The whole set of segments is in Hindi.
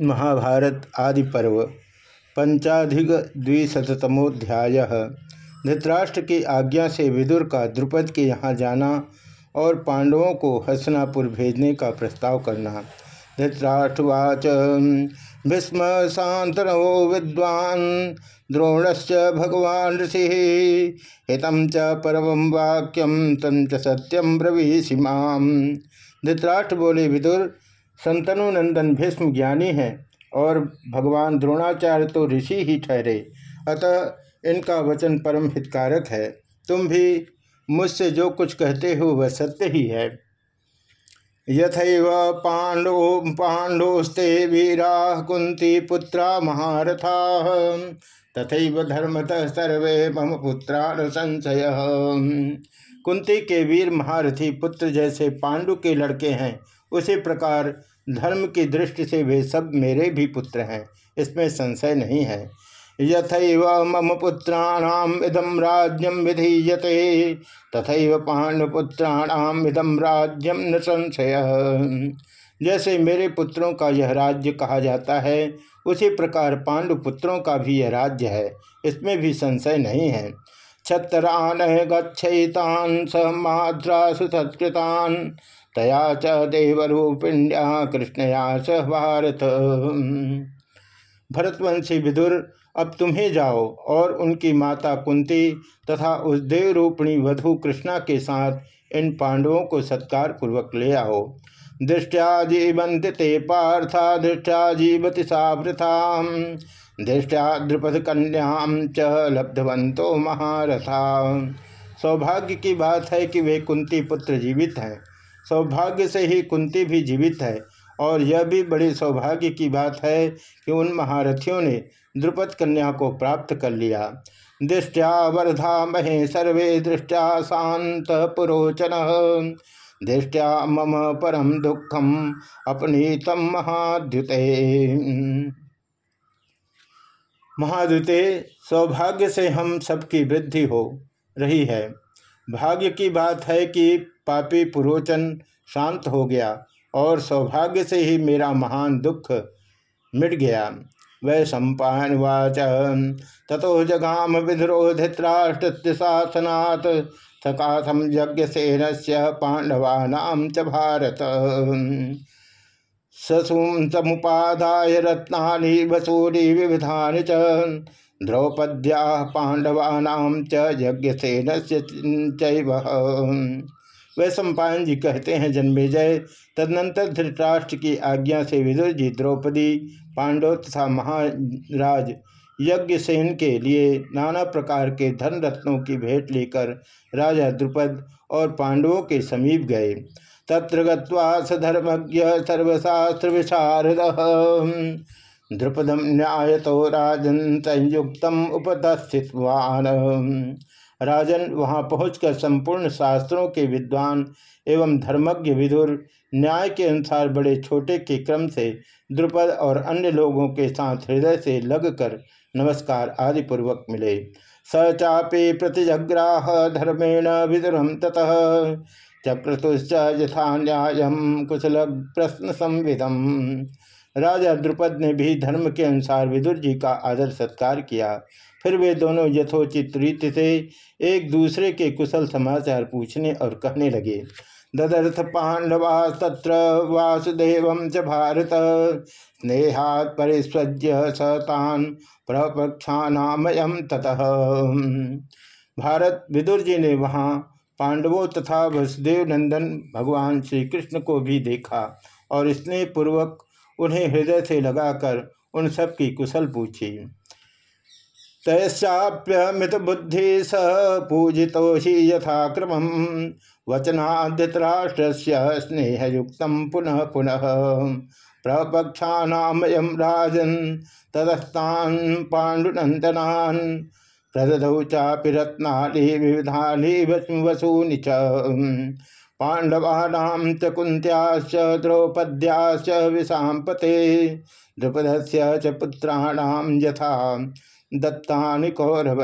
महाभारत आदि पर्व, पंचाधिक द्विशतमोध्याय धृतराष्ट्र की आज्ञा से विदुर का द्रुपद के यहाँ जाना और पांडवों को हसनापुर भेजने का प्रस्ताव करना। धृतराष्ट्रवाच, भीष्म शांतनो विद्वान, द्रोणश्च भगवान ऋषि हितम च परम वाक्यम तम च सत्यम ब्रवीषि माम। धृतराष्ट्र बोले, विदुर संतनुनंदन भीष्म ज्ञानी हैं और भगवान द्रोणाचार्य तो ऋषि ही ठहरे। अतः इनका वचन परम हितकारक है। तुम भी मुझसे जो कुछ कहते हो वह सत्य ही है। यथैव पांडो पांडोस्ते वीरा कुंती पुत्रा महारथा। तथैव धर्मतः सर्वे मम पुत्रान संशय। कुंती के वीर महारथी पुत्र जैसे पांडु के लड़के हैं। उसी प्रकार धर्म की दृष्टि से वे सब मेरे भी पुत्र हैं, इसमें संशय नहीं है। यथैव मम पुत्राणाम इदम राज्यम विधीयते, तथैव पांडुपुत्राणाम इदम राज्यम न संशय। जैसे मेरे पुत्रों का यह राज्य कहा जाता है, उसी प्रकार पांडुपुत्रों का भी यह राज्य है, इसमें भी संशय नहीं है। छत्रान गच्छतान स माद्रासु सत्कृतान तया च देवरूपिण्या कृष्णया स भारत। भरतवंशी विदुर, अब तुम्हें जाओ और उनकी माता कुंती तथा उस देवरूपिणी वधु कृष्णा के साथ इन पांडवों को सत्कार पूर्वक ले आओ। दृष्टिया जीवंत ते पार्था, दृष्टिया जीवति सावृथा दृष्टिया द्रुपद कन्याम च लब्धवंतो महारथा सौभाग्य की बात है कि वे कुंती पुत्र जीवित हैं। सौभाग्य से ही कुंती भी जीवित है। और यह भी बड़ी सौभाग्य की बात है कि उन महारथियों ने द्रुपद कन्या को प्राप्त कर लिया। दृष्टिया वर्धा महे सर्वे दृष्टिया शांत पुरोचन। दृष्टिया मम परम दुखम अपनीतम महाद्युते। महाद्युते, सौभाग्य से हम सबकी वृद्धि हो रही है। भाग्य की बात है कि पापी पुरोचन शांत हो गया और सौभाग्य से ही मेरा महान दुख मिट गया। वै सम्पावाच तथो जगाम विधुरो धृतराष्ट्र शासनात् सकाथम यज्ञ सेन से पांडवानाम च भारत। ससुम समुपादाय रत्नानि वसूरी विविधा च। द्रौपद्या पांडवानाम च यज्ञ सेन सम्पायन जी कहते हैं जन्मेजय तदनंतर धृतराष्ट्र की आज्ञा से विदुर जी द्रौपदी, पांडव तथा महाराज यज्ञसेन के लिए नाना प्रकार के धन रत्नों की भेंट लेकर राजा द्रुपद और पांडवों के समीप गए। तत्र गधर्मज्ञ सर्वशास्त्र विशारद। द्रुपदम न्याय तो राजन संयुक्त उपदस्थितवान। राजन वहाँ पहुंचकर संपूर्ण शास्त्रों के विद्वान एवं धर्मज्ञ विदुर न्याय के अनुसार बड़े छोटे के क्रम से द्रुपद और अन्य लोगों के साथ हृदय से लगकर नमस्कार आदि पूर्वक मिले। स चापे प्रतिजग्राह धर्मेण विदुरम ततः। चक्रतुश्च यथा न्याय कुशल प्रश्न संविधम राजा द्रुपद ने भी धर्म के अनुसार विदुर जी का आदर सत्कार किया। फिर वे दोनों यथोचित रीति से एक दूसरे के कुशल समाचार पूछने और कहने लगे, ददर्थ पांडवा तत्र वासुदेव च भारत। स्नेहात परिस्वज्य सतान प्रपक्षानामयम ततः। भारत विदुर जी ने वहाँ पांडवों तथा वसुदेव नंदन भगवान श्री कृष्ण को भी देखा और स्नेह पूर्वक उन्हें हृदय से लगाकर उन सब की कुशल पूछी। तैश्चाप्यमित बुद्धि स पूजि ही यथाक्रम वचनाधृतराष्ट्र स्नेहयुक्त पुनः पुनः। प्रपक्षानामयम राजन तदस्तान पाण्डुनंदनान प्रदधौ चापि रत्नानि विविधानि वसूनि च। पांडवानां च कुन्त्याश्च द्रौपद्याश्च विशाम्पते द्रुपदस्य च पुत्राणां यथा दत्तानि कौरव।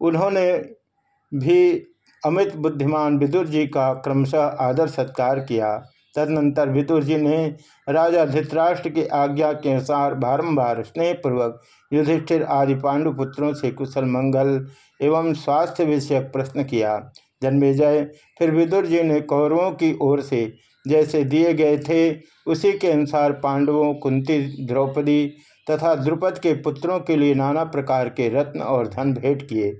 उन्होंने भी अमित बुद्धिमान विदुर जी का क्रमशः आदर सत्कार किया। तदनंतर विदुर जी ने राजा धृतराष्ट्र की आज्ञा के अनुसार बारम्बार स्नेहपूर्वक युधिष्ठिर आदि पांडुपुत्रों से कुशल, मंगल एवं स्वास्थ्य विषयक प्रश्न किया। जन्मेजय, फिर विदुर जी ने कौरवों की ओर से जैसे दिए गए थे, उसी के अनुसार पांडवों कुंती द्रौपदी तथा द्रुपद के पुत्रों के लिए नाना प्रकार के रत्न और धन भेंट किए।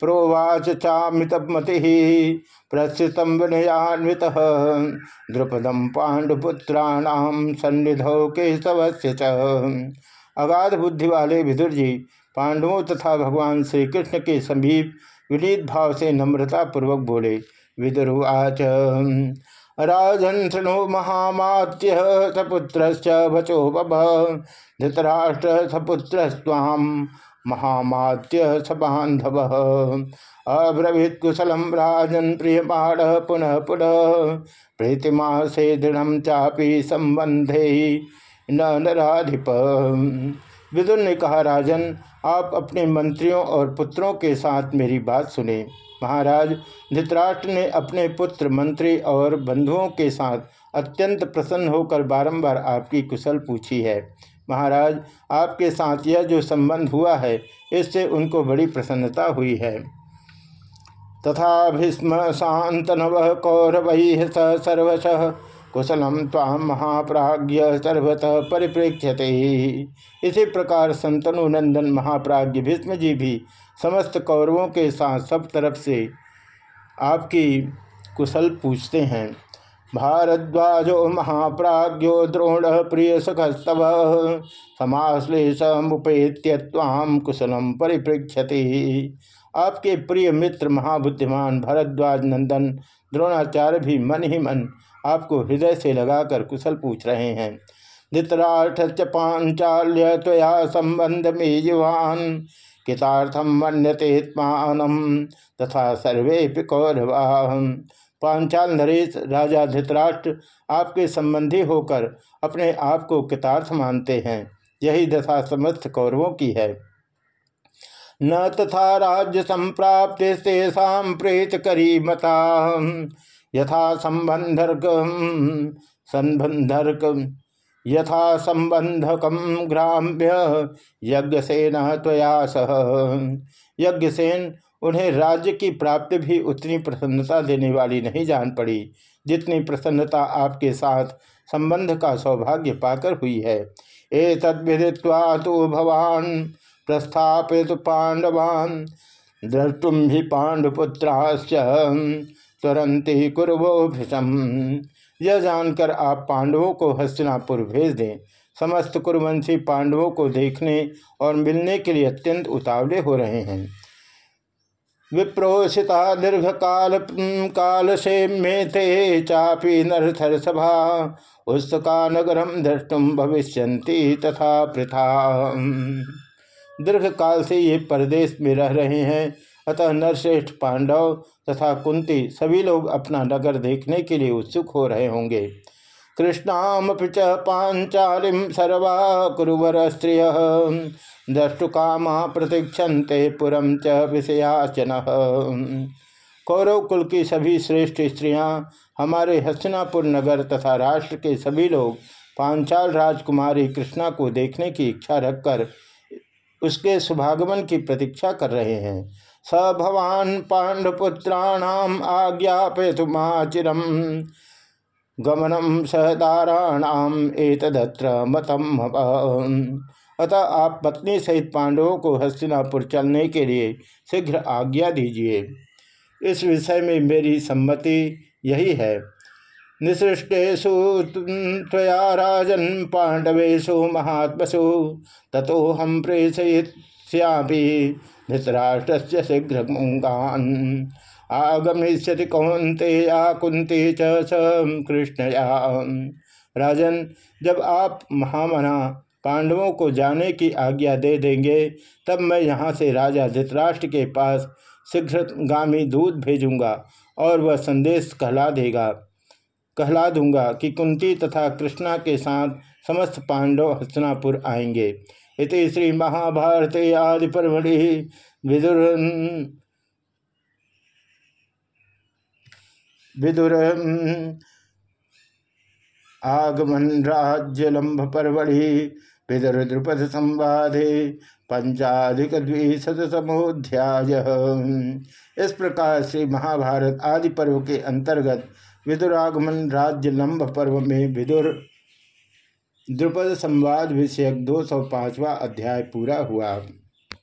प्रोवाच चामितमति प्रस्थित विनयान्वित। द्रुपदम पांडुपुत्राणाम सन्निधौ केशवस्य अगाध बुद्धि वाले विदुर जी, पांडवों तथा भगवान श्री कृष्ण के समीप विनीत भाव से नम्रता पूर्वक बोले विदुर्वाच राजन शृणु महामात्य सपुत्र वचो बभ धृतराष्ट्र सपुत्र स्वाम महामात्य सबांधव अब्रवीत कुशलम राजन प्रिय प्रियमाण पुनः पुनः। प्रीतिमा से दृढ़ चापी संबंधे न नराधिप। विदुर ने कहा, राजन, आप अपने मंत्रियों और पुत्रों के साथ मेरी बात सुने। महाराज धृतराष्ट्र ने अपने पुत्र, मंत्री और बंधुओं के साथ अत्यंत प्रसन्न होकर बारंबार आपकी कुशल पूछी है। महाराज, आपके साथ यह जो संबंध हुआ है, इससे उनको बड़ी प्रसन्नता हुई है। तथा भीष्म शांतनव कौरव स सर्वश कुशलम ताम महाप्राज्य सर्वतः परिप्रेक्ष्यते। इसी प्रकार संतनु नंदन महाप्राज्य भीष्म जी भी समस्त कौरवों के साथ सब तरफ़ से आपकी कुशल पूछते हैं। भारद्वाजो महाप्राज्यो द्रोण प्रिय सखस्तव समाश्लेष मुपेत्य ताम कुशलम परिप्रेक्षते आपके प्रिय मित्र महाबुद्धिमान भरद्वाज नंदन, द्रोणाचार्य भी मन ही मन आपको हृदय से लगाकर कुशल पूछ रहे हैं। धृतराष्ट्र पांचाल्य त्वया संबंध में युवान कितार्थम मन्यते तथा सर्वे कौरवा। पांचाल नरेश, राजा धृतराष्ट्र, आपके संबंधी होकर अपने आप को कितार्थ मानते हैं। यही दशा समस्त कौरवों की है। न तथा राज्य संप्राप्ति प्रेत करी मता। यथा संबंधर्क संबंधर्क यथा संबंधकम ग्राम्य यज्ञसेन त्वया सह। यज्ञसेन उन्हें राज्य की प्राप्ति भी उतनी प्रसन्नता देने वाली नहीं जान पड़ी, जितनी प्रसन्नता आपके साथ संबंध का सौभाग्य पाकर हुई है। ए तद्विदित्वा तो भवान, प्रस्थापित पांडवान द्रष्टुम भी पांडुपुत्राश्च तुरंती कुरवो भीषम। यह जानकर आप पांडवों को हस्तिनापुर भेज दें। समस्त कुरुवंशी पांडवों को देखने और मिलने के लिए अत्यंत उतावले हो रहे हैं। विप्रोषिता दीर्घ काल काल से मेथे चापी नरथर सभा। उत्सका नगरम दृष्टुम भविष्य तथा प्रथा। दीर्घ काल से ये परदेश में रह रहे हैं। अतः नरश्रेष्ठ पांडव तथा कुंती सभी लोग अपना नगर देखने के लिए उत्सुक हो रहे होंगे। कृष्णाम च पांचालिम सर्वा कुरुवर स्त्रिय द्रष्टुकामा प्रतीक्षते पुरम च विषयाचन कौरव कुल की सभी श्रेष्ठ स्त्रियाँ, हमारे हस्तिनापुर नगर तथा राष्ट्र के सभी लोग पांचाल राजकुमारी कृष्णा को देखने की इच्छा रखकर उसके शुभागमन की प्रतीक्षा कर रहे हैं। स भवान पांडुपुत्राणाम आज्ञापयतुमाचिरम गमनम सहदाराणाम एतदत्र मतम अतः आप पत्नी सहित पांडवों को हस्तिनापुर चलने के लिए शीघ्र आज्ञा दीजिए। इस विषय में मेरी सम्मति यही है। निसृष्टेशु त्वया राजन पांडवेशु महात्मसु, ततो हम प्रेषयिष्यामि धृतराष्ट्र शीघ्र मुंगान आगमिष्यति कौंते या कुंते च कृष्णया। राजन, जब आप महामना पांडवों को जाने की आज्ञा दे देंगे, तब मैं यहाँ से राजा धृतराष्ट्र के पास शीघ्रगामी दूध भेजूँगा और वह संदेश कहला देगा। कहला दूँगा कि कुंती तथा कृष्णा के साथ समस्त पांडव हस्तनापुर आएँगे। इति श्री महाभारत आदि परमढ़ि विदुर विदुर आगमन राज्य लंब परवढ़ि विदुर द्रुपद संवादे पंचाधिक द्विशतमोध्याय इस प्रकार से महाभारत आदि पर्व के अंतर्गत विदुरागमन राज्य लंब पर्व में विदुर द्रुपद संवाद विषयक दो सौ पांचवा अध्याय पूरा हुआ।